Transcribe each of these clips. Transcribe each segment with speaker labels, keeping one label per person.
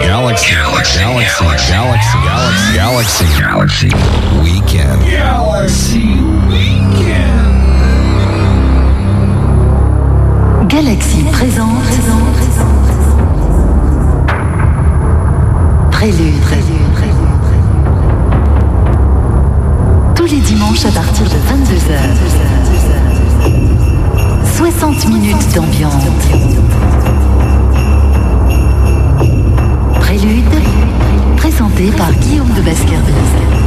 Speaker 1: Galaxy. Galaxy. Galaxy. Galaxy. Galaxy. Galaxy. Weekend. Galaxy Weekend.
Speaker 2: Galaxy présente. Prélude. Tous les dimanches à partir de 22h. 60 minutes d'ambiance. Prélude, présenté par Guillaume de Baskerville.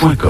Speaker 3: galaxyfm.com.
Speaker 1: Galaxy,